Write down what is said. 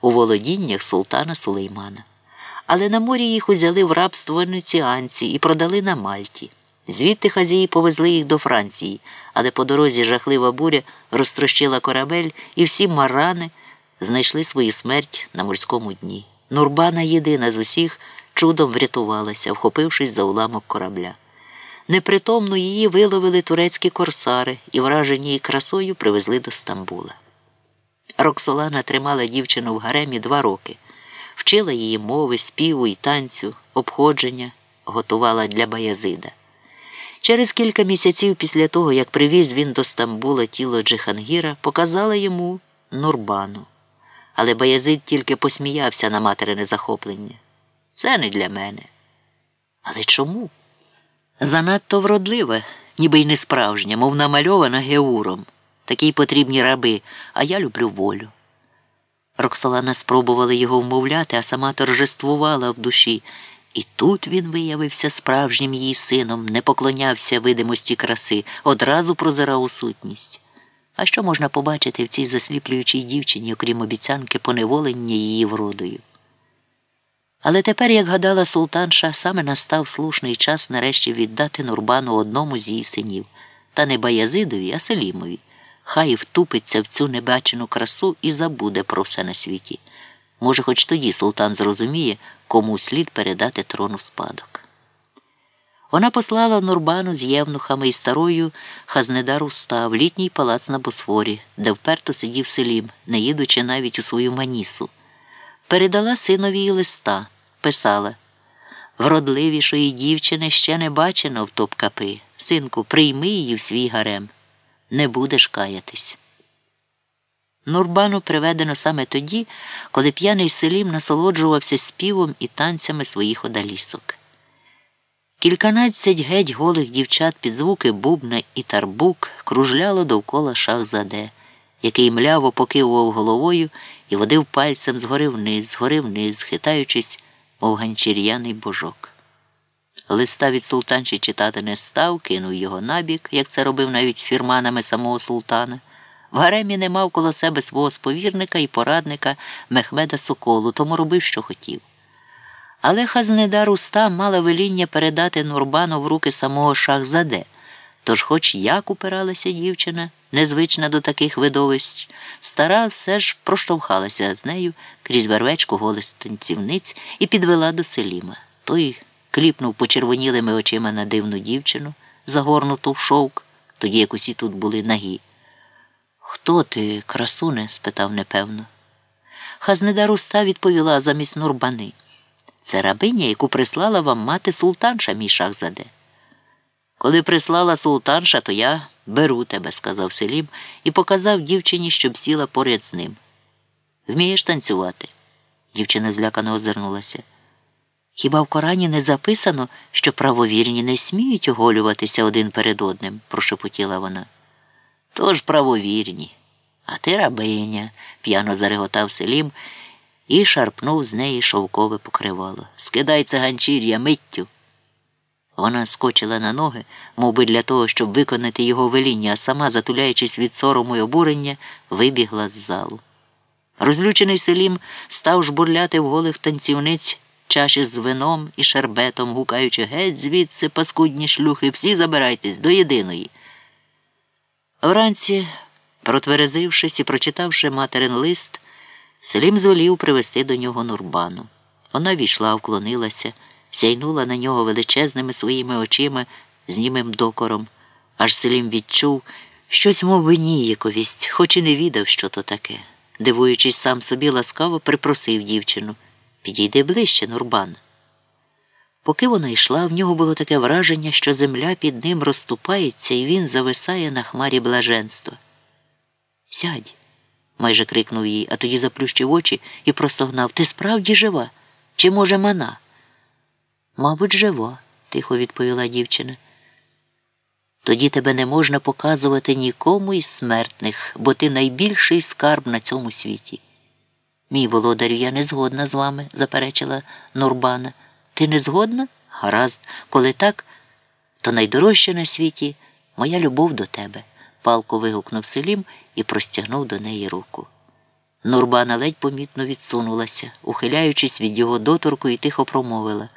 у володіннях султана Сулеймана. Але на морі їх узяли в рабство венеціанці і продали на Мальті. Звідти хазії повезли їх до Франції, але по дорозі жахлива буря розтрощила корабель, і всі марани знайшли свою смерть на морському дні. Нурбана єдина з усіх чудом врятувалася, вхопившись за уламок корабля. Непритомно її виловили турецькі корсари і, вражені її красою, привезли до Стамбула. Роксолана тримала дівчину в гаремі два роки, вчила її мови, співу і танцю, обходження, готувала для Баязида. Через кілька місяців після того, як привіз він до Стамбула тіло Джихангіра, показала йому Нурбану. Але Баязид тільки посміявся на материне захоплення. Це не для мене. Але чому? Занадто вродлива, ніби й не справжня, мов намальована геуром. Такій потрібні раби, а я люблю волю. Роксолана спробувала його вмовляти, а сама торжествувала в душі. І тут він виявився справжнім її сином, не поклонявся видимості краси, одразу прозирав у сутність. А що можна побачити в цій засліплюючій дівчині, окрім обіцянки поневолення її вродою? Але тепер, як гадала султанша, саме настав слушний час нарешті віддати Нурбану одному з її синів, та не Баязидові, а Селімові. Хай втупиться в цю небачену красу і забуде про все на світі. Може, хоч тоді султан зрозуміє, кому слід передати трону спадок. Вона послала Нурбану з євнухами і старою Хазнедар Уста в літній палац на Босфорі, де вперто сидів селім, не їдучи навіть у свою манісу. Передала синові листа, писала Вродливішої дівчини ще не бачено в топкапи. Синку, прийми її в свій гарем. Не будеш каятись. Нурбану приведено саме тоді, коли п'яний селім насолоджувався співом і танцями своїх одалісок. Кільканадцять геть голих дівчат під звуки бубна і тарбук кружляло довкола шахзаде, який мляво покивував головою і водив пальцем згори вниз, згори вниз, хитаючись, мов ганчір'яний божок. Листа від султанчі читати не став, кинув його набік, як це робив навіть з фірманами самого султана. В гаремі не мав коло себе свого сповірника і порадника Мехмеда Соколу, тому робив, що хотів. Але Хазнедар уста мала веління передати Нурбану в руки самого Шахзаде. Тож, хоч як упиралася дівчина, незвична до таких видовищ, стара все ж проштовхалася з нею крізь вервечку голих танцівниць і підвела до селіма. Той кліпнув почервонілими очима на дивну дівчину, загорнуту в шовк, тоді як усі тут були нагі. Хто ти, красуне? спитав непевно. Хазнедар уста відповіла замість Нурбани. Це рабиня, яку прислала вам мати султанша, мій шахзаде. Коли прислала султанша, то я беру тебе, сказав Селім і показав дівчині, щоб сіла поряд з ним. Вмієш танцювати? Дівчина злякано озирнулася. Хіба в Корані не записано, що правовірні не сміють оголюватися один перед одним, прошепотіла вона. Тож правовірні. А ти рабиня, п'яно зареготав Селім і шарпнув з неї шовкове покривало. Скидай це ганчір'я миттю. Вона скочила на ноги, мов би для того, щоб виконати його веління, а сама, затуляючись від сорому й обурення, вибігла з залу. Розлючений селім став жбурляти в голих танцівниць чаші з вином і шербетом, гукаючи геть звідси, паскудні шлюхи, всі забирайтесь до єдиної. Вранці, протверезившись і прочитавши материн лист, Селім звелів привести до нього Нурбану. Вона війшла, вклонилася, сяйнула на нього величезними своїми очима з німим докором, аж Селім відчув щось, мов виніяковість, хоч і не відав, що то таке. Дивуючись сам собі, ласкаво припросив дівчину Підійди ближче, Нурбан. Поки вона йшла, в нього було таке враження, що земля під ним розступається, і він зависає на хмарі блаженства. Сядь, майже крикнув їй, а тоді заплющив очі і простогнав Ти справді жива? Чи, може, мана? Мабуть, жива, тихо відповіла дівчина. Тоді тебе не можна показувати нікому із смертних, бо ти найбільший скарб на цьому світі. Мій володарю, я не згодна з вами, заперечила Нурбана. Ти не згодна? Гаразд, коли так, то найдорожче на світі моя любов до тебе, палко вигукнув Селім і простягнув до неї руку. Нурбана ледь помітно відсунулася, ухиляючись від його доторку і тихо промовила.